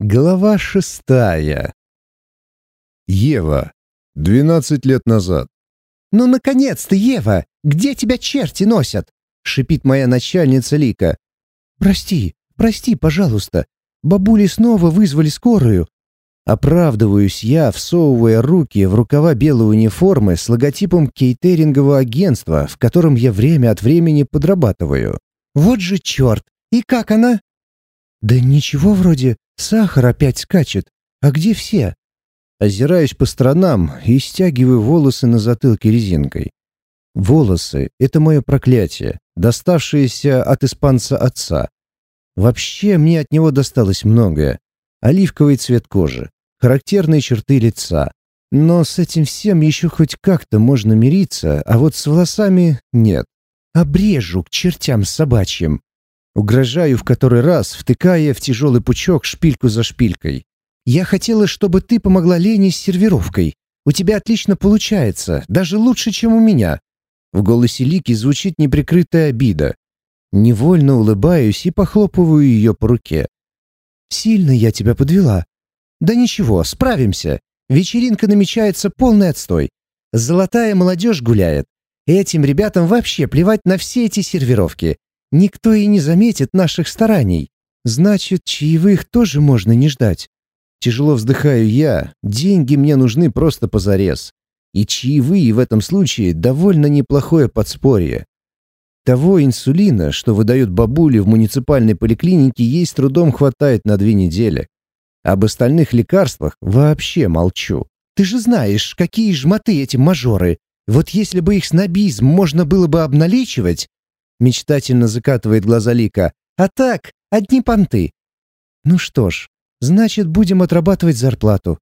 Глава шестая. Ева. Двенадцать лет назад. «Ну, наконец-то, Ева! Где тебя черти носят?» — шипит моя начальница Лика. «Прости, прости, пожалуйста. Бабули снова вызвали скорую». Оправдываюсь я, всовывая руки в рукава белой униформы с логотипом кейтерингового агентства, в котором я время от времени подрабатываю. «Вот же черт! И как она?» «Да ничего вроде. Сахар опять скачет. А где все?» Озираюсь по сторонам и стягиваю волосы на затылке резинкой. Волосы — это мое проклятие, доставшееся от испанца отца. Вообще мне от него досталось многое. Оливковый цвет кожи, характерные черты лица. Но с этим всем еще хоть как-то можно мириться, а вот с волосами нет. Обрежу к чертям собачьим. Угрожаю в который раз, втыкая в тяжелый пучок шпильку за шпилькой. «Я хотела, чтобы ты помогла Лене с сервировкой. У тебя отлично получается, даже лучше, чем у меня». В голосе Лики звучит неприкрытая обида. Невольно улыбаюсь и похлопываю ее по руке. «Сильно я тебя подвела». «Да ничего, справимся. Вечеринка намечается полный отстой. Золотая молодежь гуляет. Этим ребятам вообще плевать на все эти сервировки. Никто и не заметит наших стараний. Значит, чаевых тоже можно не ждать. Тяжело вздыхаю я, деньги мне нужны просто позарез. И чаевые в этом случае довольно неплохое подспорье. Того инсулина, что выдают бабули в муниципальной поликлинике, ей с трудом хватает на две недели. Об остальных лекарствах вообще молчу. Ты же знаешь, какие жмоты эти мажоры. Вот если бы их снобизм можно было бы обналичивать, Мечтательно закатывает глаза Лика. А так, одни понты. Ну что ж, значит, будем отрабатывать зарплату.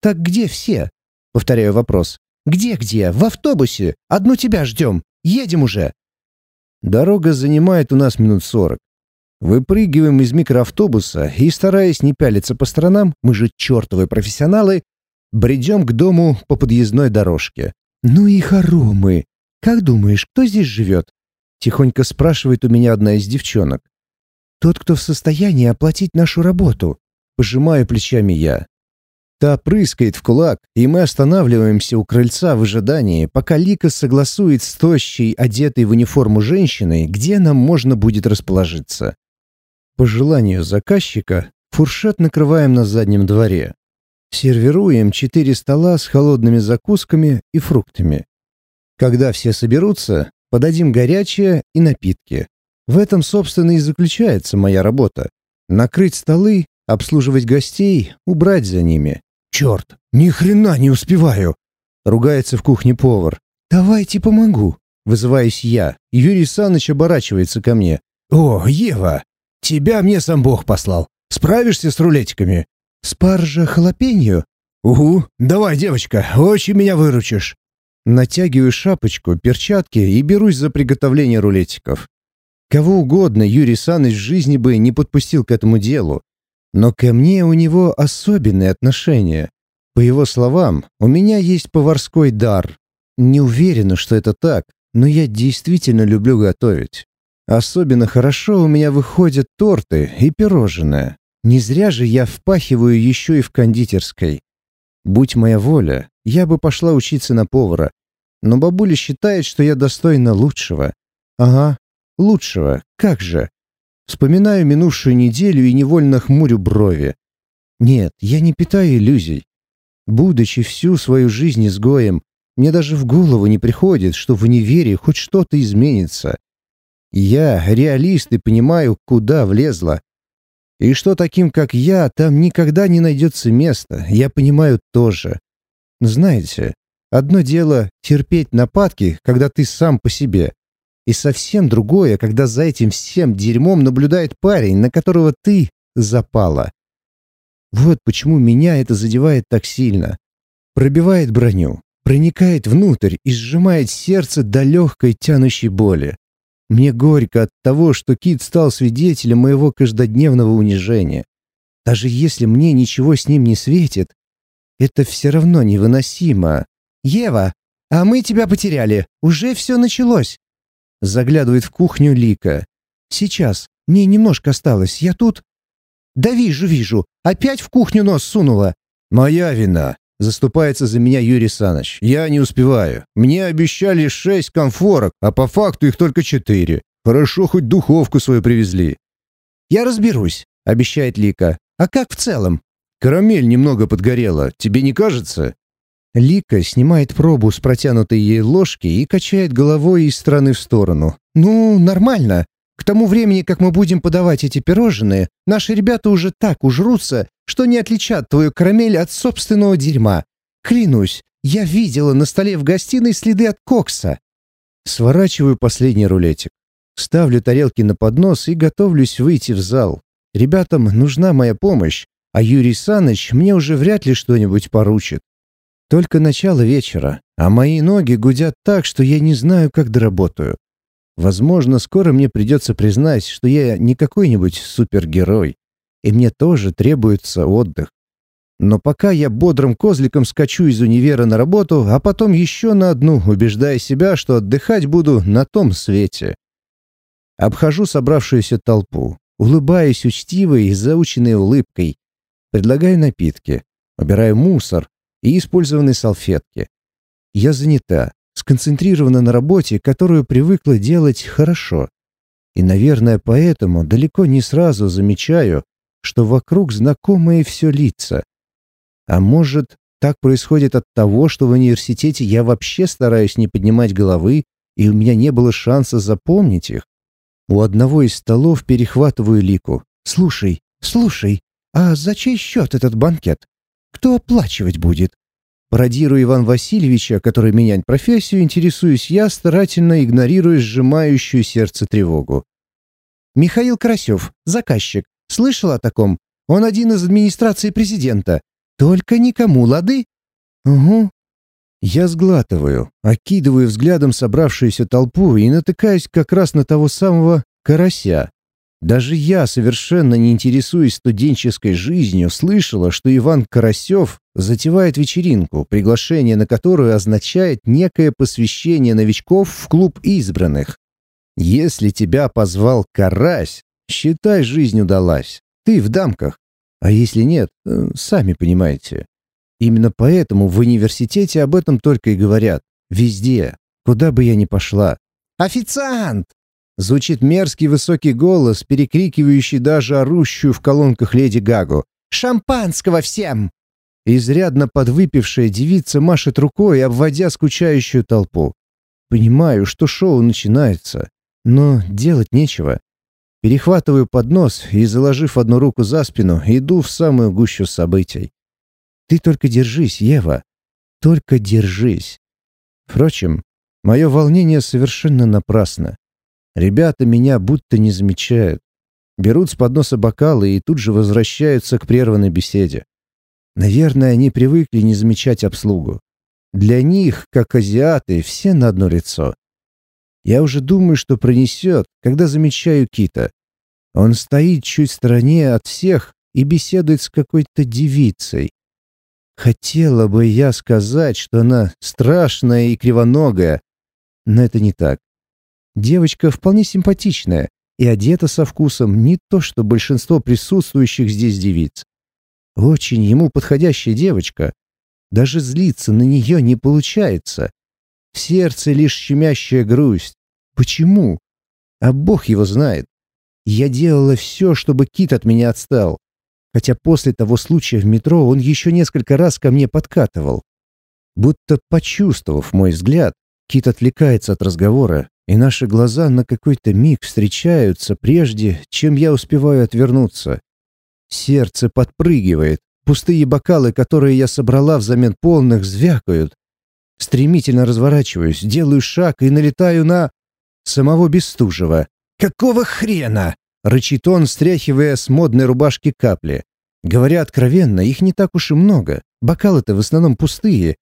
Так где все? Повторяю вопрос. Где-где? В автобусе. Одну тебя ждем. Едем уже. Дорога занимает у нас минут сорок. Выпрыгиваем из микроавтобуса и, стараясь не пялиться по сторонам, мы же чертовы профессионалы, бредем к дому по подъездной дорожке. Ну и хоромы. Как думаешь, кто здесь живет? Тихонько спрашивает у меня одна из девчонок. «Тот, кто в состоянии оплатить нашу работу». Пожимаю плечами я. Та прыскает в кулак, и мы останавливаемся у крыльца в ожидании, пока Лика согласует с тощей, одетой в униформу женщиной, где нам можно будет расположиться. По желанию заказчика, фуршет накрываем на заднем дворе. Сервируем четыре стола с холодными закусками и фруктами. Когда все соберутся, подадим горячее и напитки. В этом, собственно, и заключается моя работа. Накрыть столы, обслуживать гостей, убрать за ними. «Черт, ни хрена не успеваю!» — ругается в кухне повар. «Давайте помогу!» — вызываюсь я. Юрий Саныч оборачивается ко мне. «О, Ева, тебя мне сам Бог послал. Справишься с рулетиками?» «Спаржа халапеньо?» «Угу, давай, девочка, очень меня выручишь». Натягиваю шапочку, перчатки и берусь за приготовление рулетиков. Кого угодно Юрий Саныч в жизни бы не подпустил к этому делу. Но ко мне у него особенные отношения. По его словам, у меня есть поварской дар. Не уверена, что это так, но я действительно люблю готовить. Особенно хорошо у меня выходят торты и пирожные. Не зря же я впахиваю еще и в кондитерской. Будь моя воля, я бы пошла учиться на повара. Но бабуля считает, что я достойна лучшего. Ага, лучшего, как же. Вспоминаю минувшую неделю и невольно хмурю брови. Нет, я не питаю иллюзий. Будучи всю свою жизнь изгоем, мне даже в голову не приходит, что в универе хоть что-то изменится. Я реалист и понимаю, куда влезла. И что таким, как я, там никогда не найдется места, я понимаю тоже. Знаете, одно дело терпеть нападки, когда ты сам по себе, и совсем другое, когда за этим всем дерьмом наблюдает парень, на которого ты запала. Вот почему меня это задевает так сильно. Пробивает броню, проникает внутрь и сжимает сердце до легкой тянущей боли. Мне горько от того, что Кит стал свидетелем моего каждодневного унижения. Даже если мне ничего с ним не светит, это все равно невыносимо. «Ева, а мы тебя потеряли. Уже все началось». Заглядывает в кухню Лика. «Сейчас. Мне немножко осталось. Я тут...» «Да вижу, вижу. Опять в кухню нос сунула». «Моя вина», — заступается за меня Юрий Саныч. «Я не успеваю. Мне обещали шесть комфорок, а по факту их только четыре. Хорошо, хоть духовку свою привезли». «Я разберусь», — обещает Лика. «А как в целом?» «Карамель немного подгорела. Тебе не кажется?» Лика снимает пробу с протянутой ей ложки и качает головой из стороны в сторону. «Ну, нормально. К тому времени, как мы будем подавать эти пирожные, наши ребята уже так ужрутся, что не отличат твою карамель от собственного дерьма. Клянусь, я видела на столе в гостиной следы от кокса». Сворачиваю последний рулетик. Ставлю тарелки на поднос и готовлюсь выйти в зал. Ребятам нужна моя помощь, а Юрий Саныч мне уже вряд ли что-нибудь поручит. Только начало вечера, а мои ноги гудят так, что я не знаю, как доработаю. Возможно, скоро мне придется признать, что я не какой-нибудь супергерой, и мне тоже требуется отдых. Но пока я бодрым козликом скачу из универа на работу, а потом еще на одну, убеждая себя, что отдыхать буду на том свете. Обхожу собравшуюся толпу, улыбаюсь учтивой и заученной улыбкой. Предлагаю напитки, убираю мусор, и использованные салфетки. Я занята, сконцентрирована на работе, которую привыкла делать хорошо. И, наверное, поэтому далеко не сразу замечаю, что вокруг знакомые все лица. А может, так происходит от того, что в университете я вообще стараюсь не поднимать головы, и у меня не было шанса запомнить их? У одного из столов перехватываю лику. «Слушай, слушай, а за чей счет этот банкет?» Кто оплачивать будет? Пародируя Иван Васильевича, который меняет профессию, интересуюсь я, старательно игнорируя сжимающую сердце тревогу. Михаил Карасев, заказчик. Слышал о таком? Он один из администрации президента. Только никому лады? Угу. Я сглатываю, окидываю взглядом собравшуюся толпу и натыкаюсь как раз на того самого карася, даже я, совершенно не интересуясь студенческой жизнью, слышала, что Иван Карасев затевает вечеринку, приглашение на которую означает некое посвящение новичков в клуб избранных. Если тебя позвал Карась, считай, жизнь удалась. Ты в дамках. А если нет, э, сами понимаете. Именно поэтому в университете об этом только и говорят. Везде, куда бы я ни пошла. «Официант!» Звучит мерзкий высокий голос, перекрикивающий даже орущую в колонках леди Гагу. «Шампанского всем!» Изрядно подвыпившая девица машет рукой, обводя скучающую толпу. Понимаю, что шоу начинается, но делать нечего. Перехватываю поднос и, заложив одну руку за спину, иду в самую гущу событий. Ты только держись, Ева. Только держись. Впрочем, мое волнение совершенно напрасно. Ребята меня будто не замечают. Берут с подноса бокалы и тут же возвращаются к прерванной беседе. Наверное, они привыкли не замечать обслугу. Для них, как азиаты, все на одно лицо. Я уже думаю, что пронесет, когда замечаю Кита. Он стоит чуть в стороне от всех и беседует с какой-то девицей. Хотела бы я сказать, что она страшная и кривоногая, но это не так. Девочка вполне симпатичная и одета со вкусом не то, что большинство присутствующих здесь девиц. Очень ему подходящая девочка. Даже злиться на нее не получается. В сердце лишь щемящая грусть. Почему? А Бог его знает. Я делала все, чтобы Кит от меня отстал. Хотя после того случая в метро он еще несколько раз ко мне подкатывал. Будто почувствовав мой взгляд, Кит отвлекается от разговора и наши глаза на какой-то миг встречаются, прежде чем я успеваю отвернуться. Сердце подпрыгивает, пустые бокалы, которые я собрала взамен полных, звякают. Стремительно разворачиваюсь, делаю шаг и налетаю на... самого Бестужева. «Какого хрена?» — рычит он, стряхивая с модной рубашки капли. Говоря откровенно, их не так уж и много. Бокалы-то в основном пустые.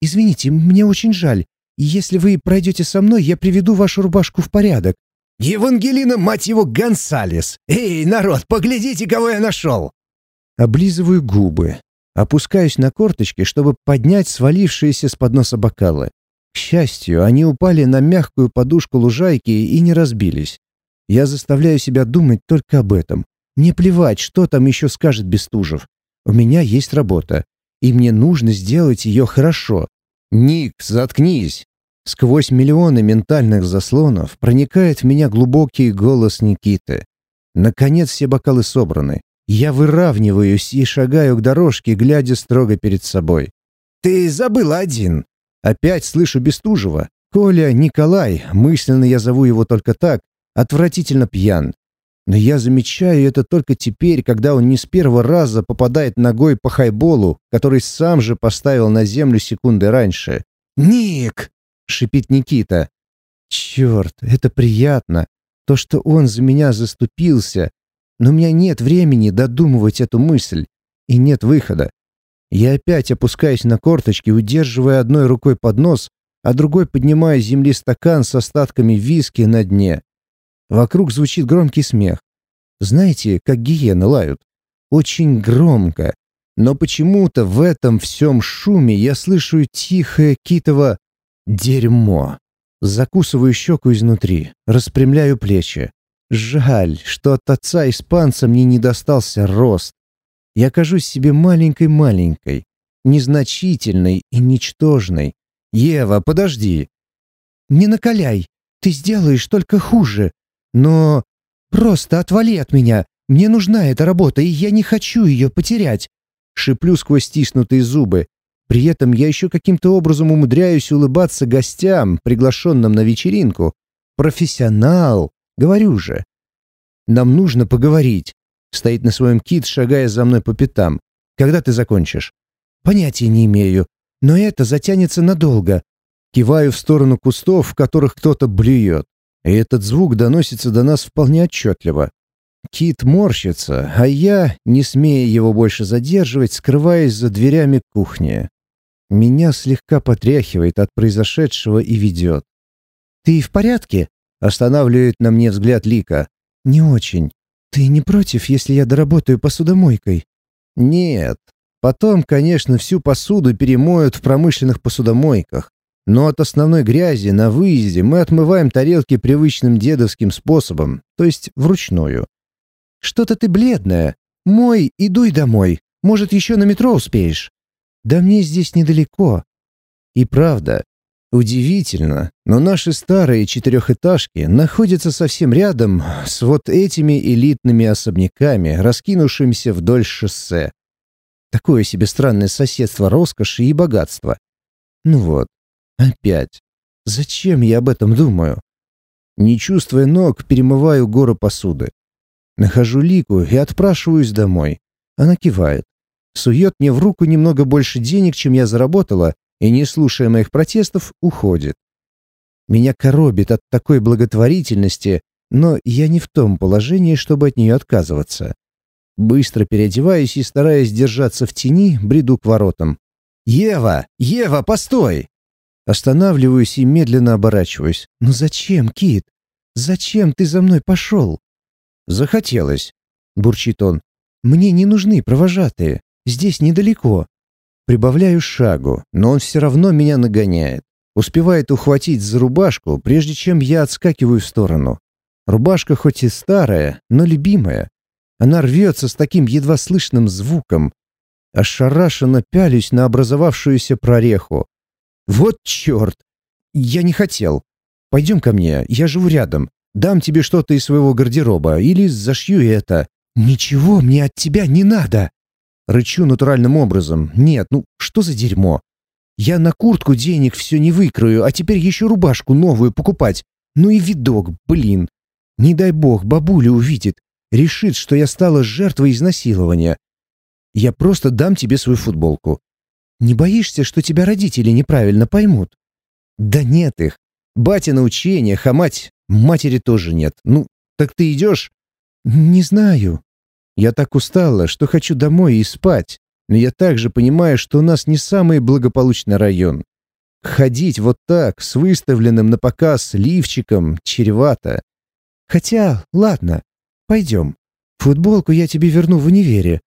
«Извините, мне очень жаль. Если вы пройдете со мной, я приведу вашу рубашку в порядок». «Евангелина, мать его, Гонсалес! Эй, народ, поглядите, кого я нашел!» Облизываю губы. Опускаюсь на корточки, чтобы поднять свалившиеся с подноса бокалы. К счастью, они упали на мягкую подушку лужайки и не разбились. Я заставляю себя думать только об этом. Мне плевать, что там еще скажет Бестужев. У меня есть работа, и мне нужно сделать ее хорошо. Ник, заткнись. Сквозь миллионы ментальных заслонов проникает в меня глубокий голос Никиты. Наконец все бокалы собраны. Я выравниваюсь и шагаю к дорожке, глядя строго перед собой. «Ты забыл один!» Опять слышу Бестужева. Коля Николай, мысленно я зову его только так, отвратительно пьян. Но я замечаю это только теперь, когда он не с первого раза попадает ногой по хайболу, который сам же поставил на землю секунды раньше. «Ник!» — шипит Никита. «Черт, это приятно. То, что он за меня заступился. Но у меня нет времени додумывать эту мысль. И нет выхода. Я опять опускаюсь на корточки, удерживая одной рукой поднос, а другой поднимаю с земли стакан с остатками виски на дне. Вокруг звучит громкий смех. Знаете, как гиены лают? Очень громко. Но почему-то в этом всем шуме я слышу тихое китово «дерьмо». Закусываю щеку изнутри, распрямляю плечи. Жаль, что от отца-испанца мне не достался рост. Я кажусь себе маленькой-маленькой, незначительной и ничтожной. «Ева, подожди!» «Не накаляй, ты сделаешь только хуже. Но просто отвали от меня. Мне нужна эта работа, и я не хочу ее потерять». Шиплю сквозь стиснутые зубы. При этом я еще каким-то образом умудряюсь улыбаться гостям, приглашенным на вечеринку. Профессионал, говорю же. Нам нужно поговорить. Стоит на своем кит, шагая за мной по пятам. Когда ты закончишь? Понятия не имею. Но это затянется надолго. Киваю в сторону кустов, в которых кто-то блюет. И этот звук доносится до нас вполне отчетливо. Кит морщится, а я, не смея его больше задерживать, скрываюсь за дверями кухни. Меня слегка потряхивает от произошедшего и ведет. «Ты в порядке?» — останавливает на мне взгляд Лика. «Не очень. Ты не против, если я доработаю посудомойкой?» «Нет. Потом, конечно, всю посуду перемоют в промышленных посудомойках. Но от основной грязи на выезде мы отмываем тарелки привычным дедовским способом, то есть вручную. «Что-то ты бледная. Мой, идуй домой. Может, еще на метро успеешь?» «Да мне здесь недалеко». И правда, удивительно, но наши старые четырехэтажки находятся совсем рядом с вот этими элитными особняками, раскинувшимися вдоль шоссе. Такое себе странное соседство роскоши и богатства. Ну вот, опять. Зачем я об этом думаю? Не чувствуя ног, перемываю гору посуды. Нахожу Лику и отпрашиваюсь домой. Она кивает. Сует мне в руку немного больше денег, чем я заработала, и, не слушая моих протестов, уходит. Меня коробит от такой благотворительности, но я не в том положении, чтобы от нее отказываться. Быстро переодеваюсь и, стараясь держаться в тени, бреду к воротам. «Ева! Ева, постой!» Останавливаюсь и медленно оборачиваюсь. «Ну зачем, Кит? Зачем ты за мной пошел?» «Захотелось», — бурчит он. «Мне не нужны провожатые. Здесь недалеко». Прибавляю шагу, но он все равно меня нагоняет. Успевает ухватить за рубашку, прежде чем я отскакиваю в сторону. Рубашка хоть и старая, но любимая. Она рвется с таким едва слышным звуком. Ошарашенно пялюсь на образовавшуюся прореху. «Вот черт! Я не хотел. Пойдем ко мне, я живу рядом. Дам тебе что-то из своего гардероба или зашью это». «Ничего мне от тебя не надо!» Рычу натуральным образом. «Нет, ну что за дерьмо? Я на куртку денег все не выкрою, а теперь еще рубашку новую покупать. Ну и видок, блин. Не дай бог, бабуля увидит решит, что я стала жертвой изнасилования. Я просто дам тебе свою футболку. Не боишься, что тебя родители неправильно поймут? Да нет их. Батя на учениях, а мать... Матери тоже нет. Ну, так ты идешь? Не знаю. Я так устала, что хочу домой и спать. Но я также понимаю, что у нас не самый благополучный район. Ходить вот так, с выставленным на показ лифчиком, чревато. Хотя, ладно, Пойдем. Футболку я тебе верну в универе.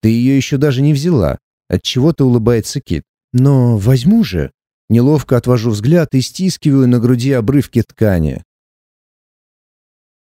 Ты ее еще даже не взяла. Отчего-то улыбается Кит. Но возьму же. Неловко отвожу взгляд и стискиваю на груди обрывки ткани.